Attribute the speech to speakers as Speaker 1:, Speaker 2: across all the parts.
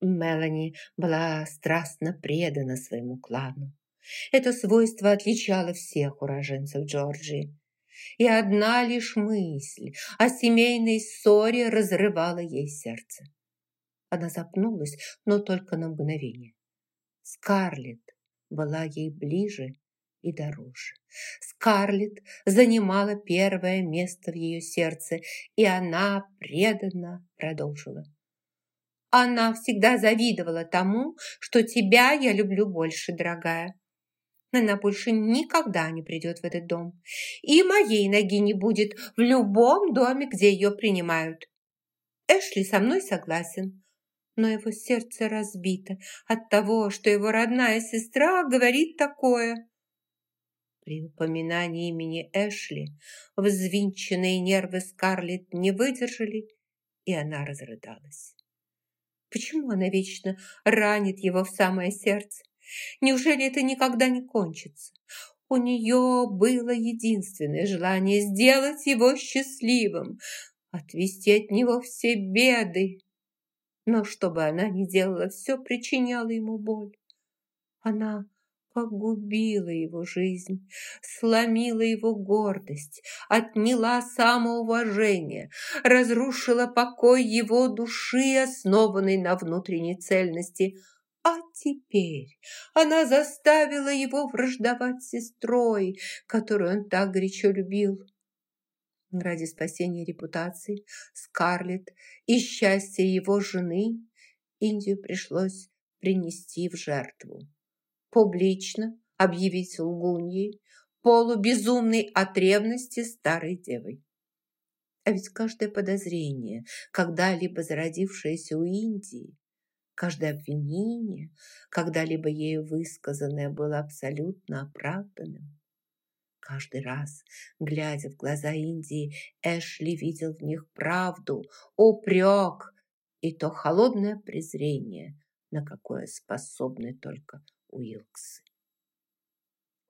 Speaker 1: Мелани была страстно предана своему клану. Это свойство отличало всех уроженцев Джорджии. И одна лишь мысль о семейной ссоре разрывала ей сердце. Она запнулась, но только на мгновение. Скарлетт была ей ближе и дороже. Скарлетт занимала первое место в ее сердце, и она преданно продолжила. Она всегда завидовала тому, что тебя я люблю больше, дорогая. Она больше никогда не придет в этот дом. И моей ноги не будет в любом доме, где ее принимают. Эшли со мной согласен, но его сердце разбито от того, что его родная сестра говорит такое. При упоминании имени Эшли взвинченные нервы Скарлетт не выдержали, и она разрыдалась. Почему она вечно ранит его в самое сердце? Неужели это никогда не кончится? У нее было единственное желание сделать его счастливым, отвести от него все беды. Но что бы она ни делала, все причиняло ему боль. Она погубила его жизнь, сломила его гордость, отняла самоуважение, разрушила покой его души, основанный на внутренней цельности. А теперь она заставила его враждовать с сестрой, которую он так горячо любил. Ради спасения репутации Скарлетт и счастья его жены Индию пришлось принести в жертву публично объявить лгуньей, полубезумной от ревности старой девой. А ведь каждое подозрение, когда-либо зародившееся у Индии, каждое обвинение, когда-либо ею высказанное, было абсолютно оправданным. Каждый раз, глядя в глаза Индии, Эшли видел в них правду, упрек и то холодное презрение, на какое способны только Уилкс.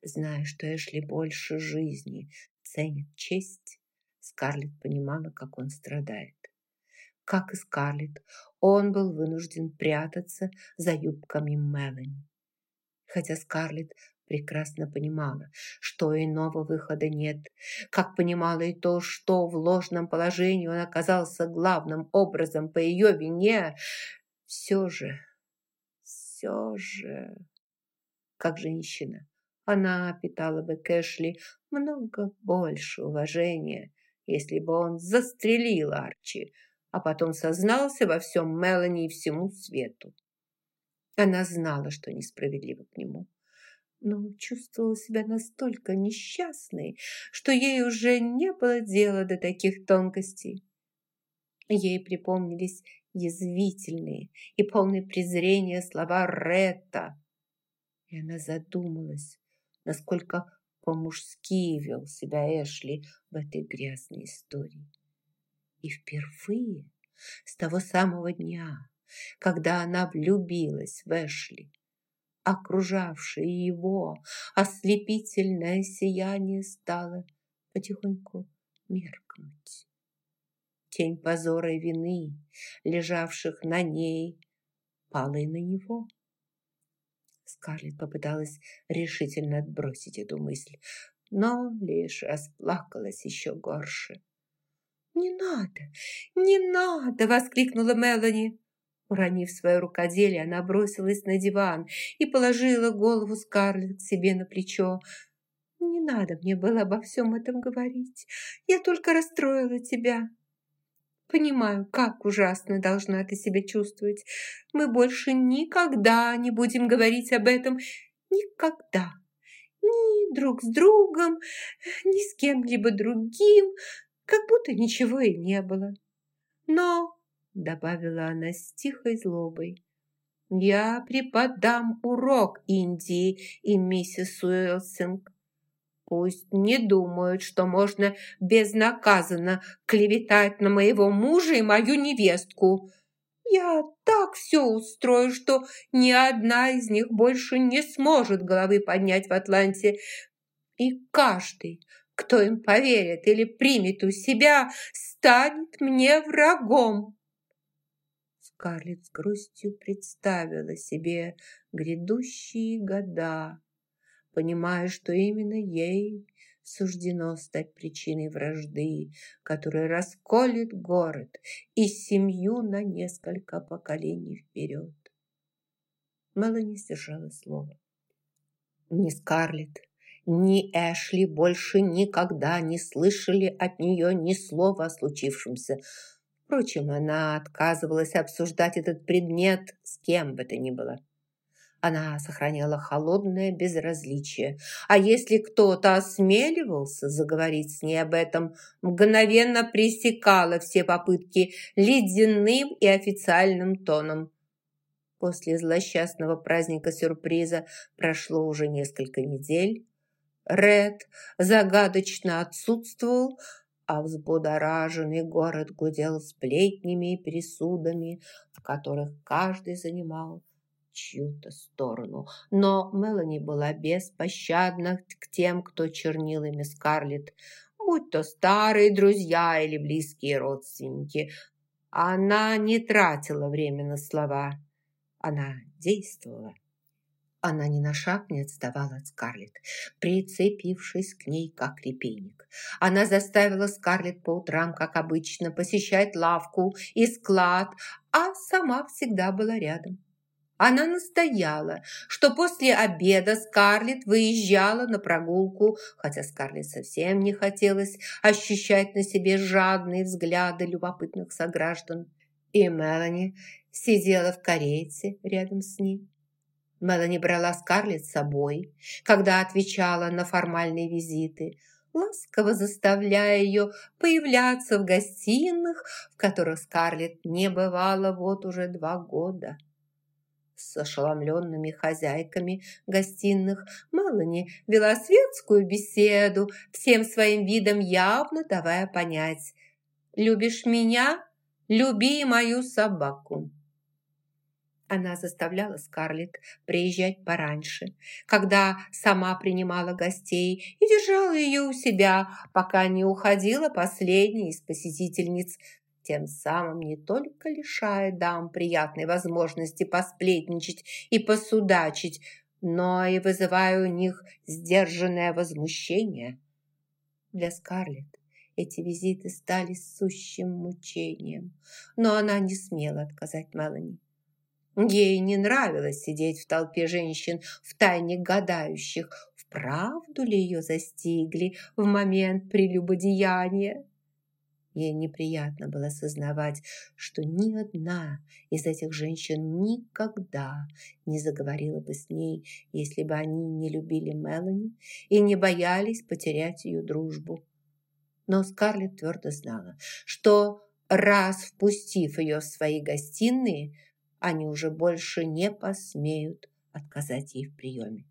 Speaker 1: Зная, что Эшли больше жизни ценит честь, Скарлетт понимала, как он страдает. Как и Скарлетт, он был вынужден прятаться за юбками Мелани. Хотя Скарлетт прекрасно понимала, что иного выхода нет, как понимала и то, что в ложном положении он оказался главным образом по ее вине, все же, все же как женщина. Она питала бы Кэшли много больше уважения, если бы он застрелил Арчи, а потом сознался во всем Мелани и всему свету. Она знала, что несправедливо к нему, но чувствовала себя настолько несчастной, что ей уже не было дела до таких тонкостей. Ей припомнились язвительные и полные презрения слова Ретта, и она задумалась, насколько по-мужски вел себя Эшли в этой грязной истории. И впервые с того самого дня, когда она влюбилась в Эшли, окружавшее его ослепительное сияние стало потихоньку меркнуть. Тень позора и вины, лежавших на ней, пала и на него. Скарлетт попыталась решительно отбросить эту мысль, но лишь расплакалась еще горше. «Не надо! Не надо!» – воскликнула Мелани. Уронив свое рукоделие, она бросилась на диван и положила голову Скарлетт к себе на плечо. «Не надо мне было обо всем этом говорить. Я только расстроила тебя. Понимаю, как ужасно должна ты себя чувствовать. Мы больше никогда не будем говорить об этом. Никогда. Ни друг с другом, ни с кем-либо другим. Как будто ничего и не было. Но, добавила она с тихой злобой, я преподам урок Индии и миссис Уилсинг. Пусть не думают, что можно безнаказанно клеветать на моего мужа и мою невестку. Я так все устрою, что ни одна из них больше не сможет головы поднять в Атланте. И каждый, кто им поверит или примет у себя, станет мне врагом. Скарлетт с грустью представила себе грядущие года, понимая, что именно ей суждено стать причиной вражды, которая расколет город и семью на несколько поколений вперед. Мелани сдержала слово. Ни Скарлетт, ни Эшли больше никогда не слышали от нее ни слова о случившемся. Впрочем, она отказывалась обсуждать этот предмет с кем бы то ни было. Она сохраняла холодное безразличие, а если кто-то осмеливался заговорить с ней об этом, мгновенно пресекала все попытки ледяным и официальным тоном. После злосчастного праздника сюрприза прошло уже несколько недель. Ред загадочно отсутствовал, а взбудораженный город гудел сплетнями и пересудами, в которых каждый занимал чью-то сторону. Но Мелани была беспощадна к тем, кто чернил ими Скарлетт, будь то старые друзья или близкие родственники. Она не тратила время на слова, она действовала. Она ни на шаг не отставала от Скарлетт, прицепившись к ней, как репейник. Она заставила Скарлетт по утрам, как обычно, посещать лавку и склад, а сама всегда была рядом. Она настояла, что после обеда Скарлетт выезжала на прогулку, хотя Скарлетт совсем не хотелось ощущать на себе жадные взгляды любопытных сограждан. И Мелани сидела в карете рядом с ней. Мелани брала Скарлетт с собой, когда отвечала на формальные визиты, ласково заставляя ее появляться в гостиных, в которых Скарлетт не бывала вот уже два года с ошеломленными хозяйками гостиных. Мелани вела светскую беседу, всем своим видом явно давая понять «Любишь меня? Люби мою собаку». Она заставляла Скарлетт приезжать пораньше, когда сама принимала гостей и держала ее у себя, пока не уходила последняя из посетительниц, тем самым не только лишая дам приятной возможности посплетничать и посудачить, но и вызывая у них сдержанное возмущение. Для Скарлетт эти визиты стали сущим мучением, но она не смела отказать Мелани. Ей не нравилось сидеть в толпе женщин, втайне гадающих, вправду ли ее застигли в момент прелюбодеяния. Ей неприятно было сознавать, что ни одна из этих женщин никогда не заговорила бы с ней, если бы они не любили Мелани и не боялись потерять ее дружбу. Но Скарлетт твердо знала, что раз впустив ее в свои гостиные, они уже больше не посмеют отказать ей в приеме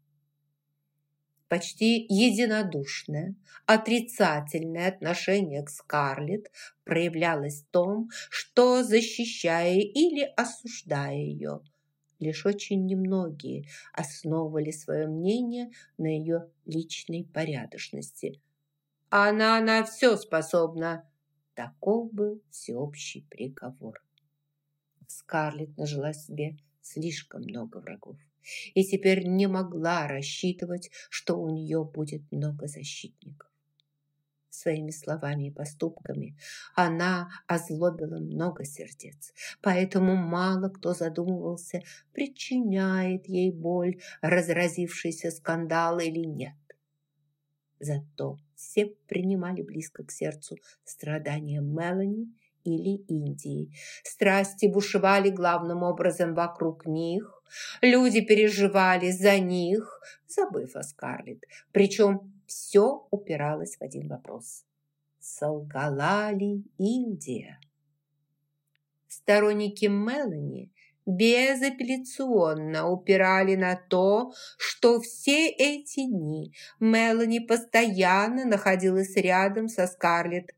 Speaker 1: почти единодушное, отрицательное отношение к Скарлетт проявлялось в том, что, защищая или осуждая ее, лишь очень немногие основывали свое мнение на ее личной порядочности. «Она на все способна!» Таков был всеобщий приговор. Скарлетт нажила себе слишком много врагов и теперь не могла рассчитывать, что у нее будет много защитников. Своими словами и поступками она озлобила много сердец, поэтому мало кто задумывался, причиняет ей боль разразившийся скандал или нет. Зато все принимали близко к сердцу страдания Мелани или Индии. Страсти бушевали главным образом вокруг них, Люди переживали за них, забыв о Скарлетт. Причем все упиралось в один вопрос. Солгала ли Индия? Сторонники Мелани безапелляционно упирали на то, что все эти дни Мелани постоянно находилась рядом со Скарлетт,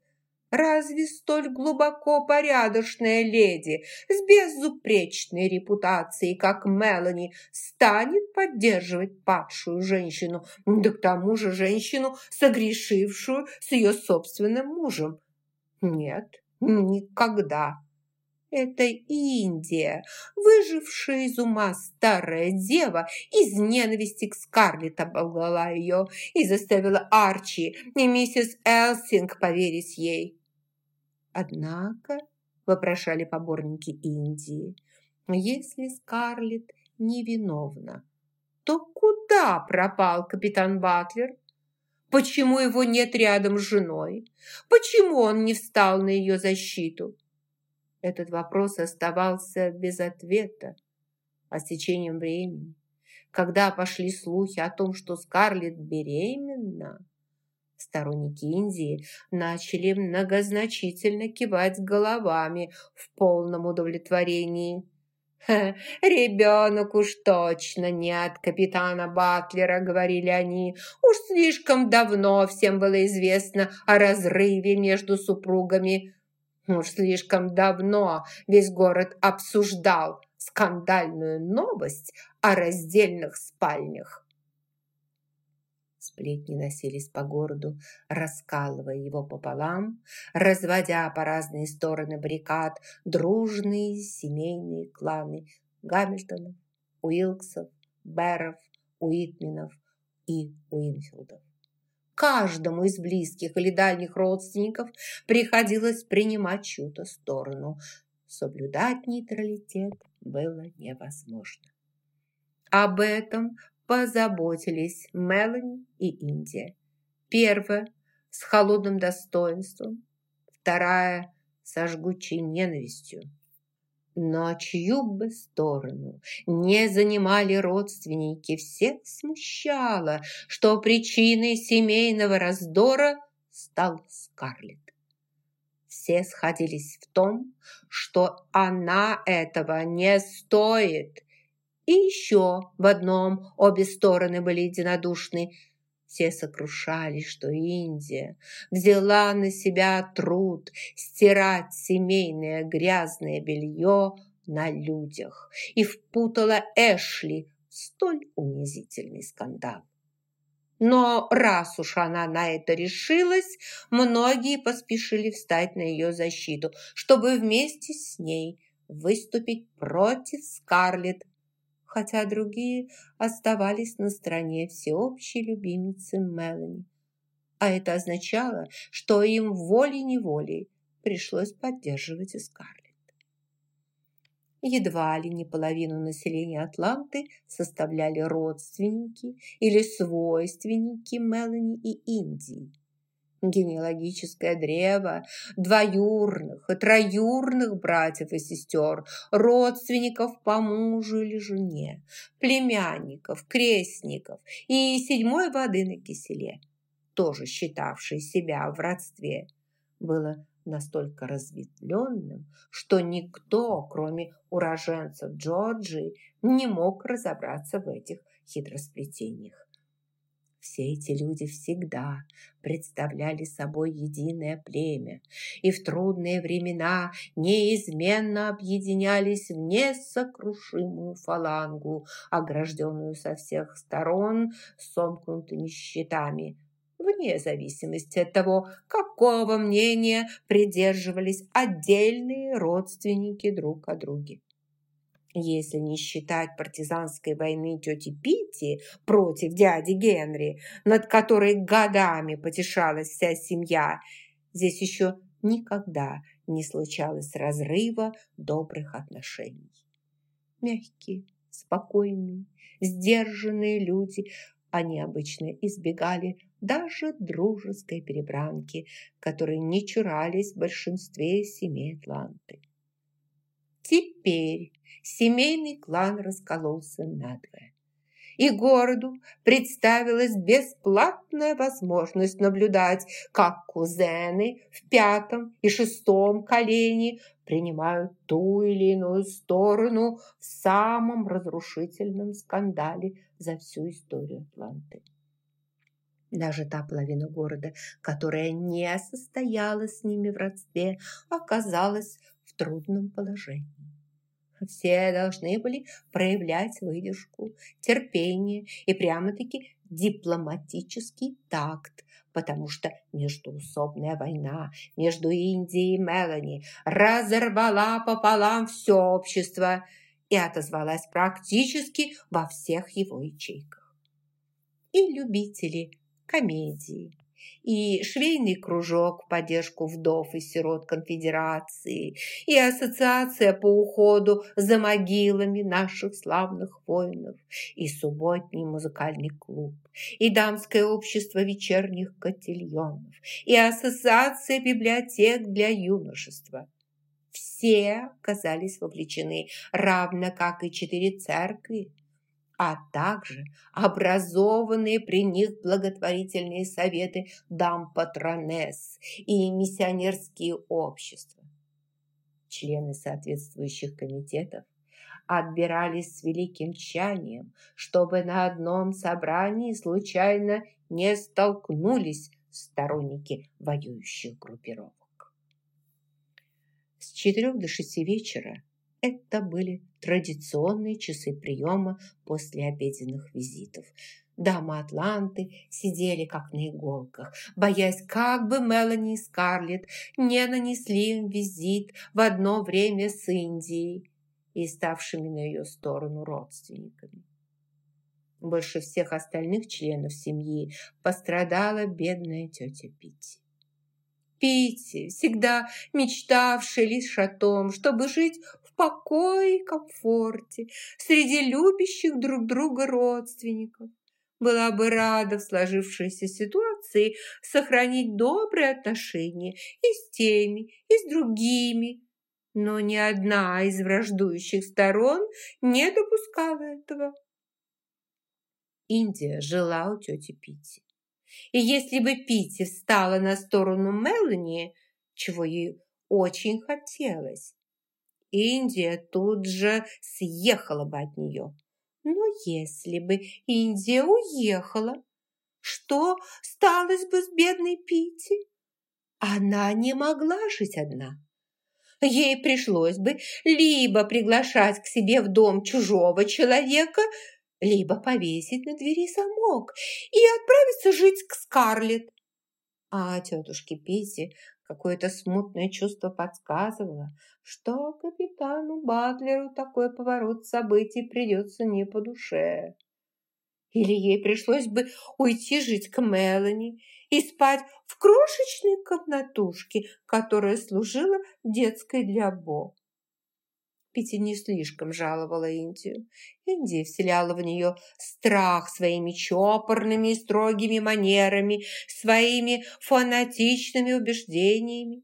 Speaker 1: Разве столь глубоко порядочная леди с безупречной репутацией, как Мелани, станет поддерживать падшую женщину, да к тому же женщину, согрешившую с ее собственным мужем? Нет, никогда. Это Индия, выжившая из ума старая дева, из ненависти к Скарлетт оболгала ее и заставила Арчи и миссис Элсинг поверить ей. Однако, вопрошали поборники Индии, если Скарлетт невиновна, то куда пропал капитан Батлер? Почему его нет рядом с женой? Почему он не встал на ее защиту? Этот вопрос оставался без ответа. А с течением времени, когда пошли слухи о том, что Скарлетт беременна, сторонники Индии начали многозначительно кивать головами в полном удовлетворении. «Ребенок уж точно не от капитана Батлера», — говорили они. «Уж слишком давно всем было известно о разрыве между супругами. Уж слишком давно весь город обсуждал скандальную новость о раздельных спальнях. Сплетни носились по городу, раскалывая его пополам, разводя по разные стороны баррикад дружные семейные кланы Гамильтонов, Уилксов, Беров, Уитменов и Уинфилдов. Каждому из близких или дальних родственников приходилось принимать чью-то сторону. Соблюдать нейтралитет было невозможно. Об этом позаботились Мелани и Индия. Первая с холодным достоинством, вторая со жгучей ненавистью. Но чью бы сторону не занимали родственники, всех смущало, что причиной семейного раздора стал Скарлетт. Все сходились в том, что она этого не стоит. И еще в одном обе стороны были единодушны – все сокрушались, что Индия взяла на себя труд стирать семейное грязное белье на людях и впутала Эшли в столь унизительный скандал. Но раз уж она на это решилась, многие поспешили встать на ее защиту, чтобы вместе с ней выступить против Скарлетт хотя другие оставались на стороне всеобщей любимицы Мелани. А это означало, что им волей-неволей пришлось поддерживать и Скарлетт. Едва ли не половину населения Атланты составляли родственники или свойственники Мелани и Индии генеалогическое древо двоюрных и троюрных братьев и сестер, родственников по мужу или жене, племянников, крестников и седьмой воды на киселе, тоже считавший себя в родстве, было настолько разветвленным, что никто, кроме уроженцев Джорджии, не мог разобраться в этих хитросплетениях. Все эти люди всегда представляли собой единое племя и в трудные времена неизменно объединялись в несокрушимую фалангу, огражденную со всех сторон сомкнутыми щитами, вне зависимости от того, какого мнения придерживались отдельные родственники друг о друге. Если не считать партизанской войны тети Питти против дяди Генри, над которой годами потешалась вся семья, здесь еще никогда не случалось разрыва добрых отношений. Мягкие, спокойные, сдержанные люди, они обычно избегали даже дружеской перебранки, которой не чурались в большинстве семей Атланты. Теперь семейный клан раскололся надвое. И городу представилась бесплатная возможность наблюдать, как кузены в пятом и шестом колене принимают ту или иную сторону в самом разрушительном скандале за всю историю Атланты. Даже та половина города, которая не состояла с ними в родстве, оказалась в трудном положении. Все должны были проявлять выдержку, терпение и прямо-таки дипломатический такт, потому что междуусобная война между Индией и Мелани разорвала пополам все общество и отозвалась практически во всех его ячейках. И любители комедии, и швейный кружок в поддержку вдов и сирот конфедерации, и ассоциация по уходу за могилами наших славных воинов, и субботний музыкальный клуб, и дамское общество вечерних котельонов, и ассоциация библиотек для юношества. Все оказались вовлечены, равно как и четыре церкви, а также образованные при них благотворительные советы дам-патронесс и миссионерские общества. Члены соответствующих комитетов отбирались с великим тщанием, чтобы на одном собрании случайно не столкнулись сторонники воюющих группировок. С четырех до шести вечера это были традиционные часы приема после обеденных визитов. Дамы Атланты сидели как на иголках, боясь, как бы Мелани и Скарлетт не нанесли им визит в одно время с Индией и ставшими на ее сторону родственниками. Больше всех остальных членов семьи пострадала бедная тетя Питти. Питти, всегда мечтавшая лишь о том, чтобы жить покое и комфорте среди любящих друг друга родственников. Была бы рада в сложившейся ситуации сохранить добрые отношения и с теми, и с другими, но ни одна из враждующих сторон не допускала этого. Индия жила у тети Пити. И если бы Пити встала на сторону Мелани, чего ей очень хотелось, Индия тут же съехала бы от нее. Но если бы Индия уехала, что сталось бы с бедной Пити? Она не могла жить одна. Ей пришлось бы либо приглашать к себе в дом чужого человека, либо повесить на двери замок и отправиться жить к Скарлетт. А тетушке Пити Какое-то смутное чувство подсказывало, что капитану Батлеру такой поворот событий придется не по душе. Или ей пришлось бы уйти жить к Мелани и спать в крошечной комнатушке, которая служила детской для Бо. Пити не слишком жаловала Индию. Индия вселяла в нее страх своими чопорными и строгими манерами, своими фанатичными убеждениями.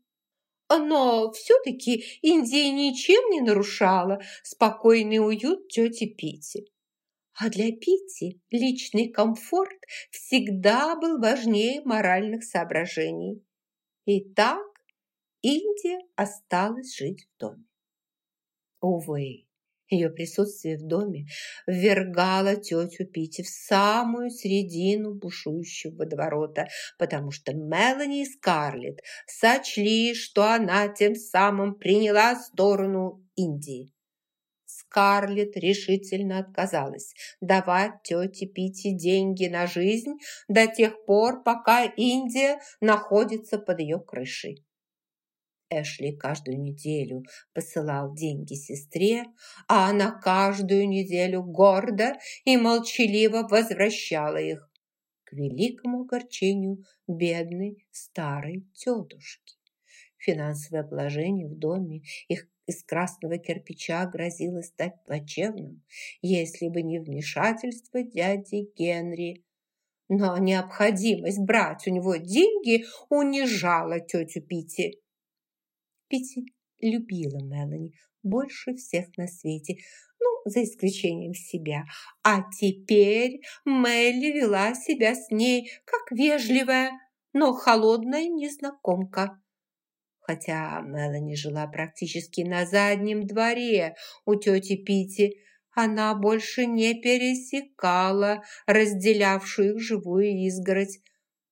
Speaker 1: Но все-таки Индия ничем не нарушала спокойный уют тети Пити. А для Пити личный комфорт всегда был важнее моральных соображений. И так Индия осталась жить в доме. Увы, ее присутствие в доме ввергало тетю Пити в самую середину бушующего водоворота, потому что Мелани и Скарлетт сочли, что она тем самым приняла сторону Индии. Скарлетт решительно отказалась давать тете Пити деньги на жизнь до тех пор, пока Индия находится под ее крышей. Эшли каждую неделю посылал деньги сестре, а она каждую неделю гордо и молчаливо возвращала их к великому огорчению бедной старой тетушки. Финансовое положение в доме их из красного кирпича грозило стать плачевным, если бы не вмешательство дяди Генри. Но необходимость брать у него деньги унижала тетю Пити. Питти любила Мелани больше всех на свете, ну, за исключением себя. А теперь Мелли вела себя с ней как вежливая, но холодная незнакомка. Хотя Мелани жила практически на заднем дворе у тети Пити, она больше не пересекала разделявшую их живую изгородь,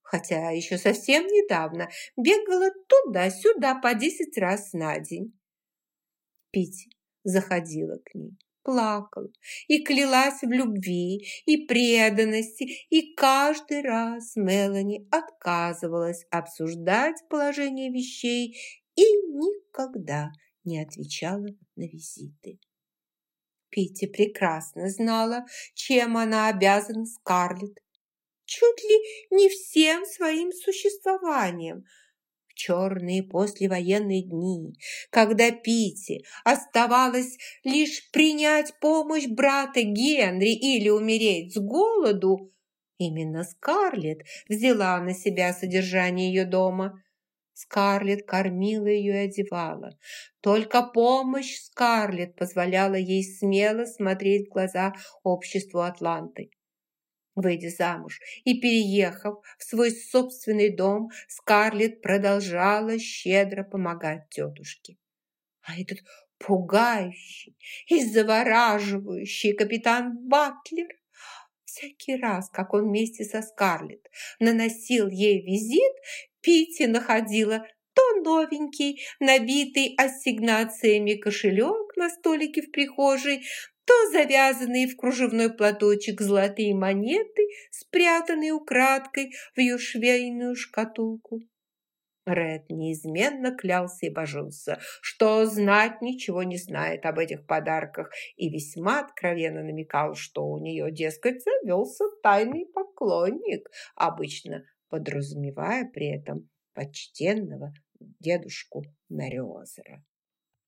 Speaker 1: хотя еще совсем недавно бегала туда-сюда по десять раз на день. Пить заходила к ней, плакала и клялась в любви и преданности, и каждый раз Мелани отказывалась обсуждать положение вещей и никогда не отвечала на визиты. Питти прекрасно знала, чем она обязана Скарлетт. Чуть ли не всем своим существованием – черные послевоенные дни, когда Пити оставалось лишь принять помощь брата Генри или умереть с голоду, именно Скарлетт взяла на себя содержание ее дома. Скарлетт кормила ее и одевала. Только помощь Скарлетт позволяла ей смело смотреть в глаза обществу Атланты. Выйдя замуж и переехав в свой собственный дом, Скарлетт продолжала щедро помогать тетушке. А этот пугающий и завораживающий капитан Батлер всякий раз, как он вместе со Скарлетт наносил ей визит, Питти находила то новенький, набитый ассигнациями кошелек на столике в прихожей, то завязанные в кружевной платочек золотые монеты, спрятанные украдкой в ее швейную шкатулку. Ред неизменно клялся и божился, что знать ничего не знает об этих подарках и весьма откровенно намекал, что у нее, дескать, завелся тайный поклонник, обычно подразумевая при этом почтенного дедушку Мериозера.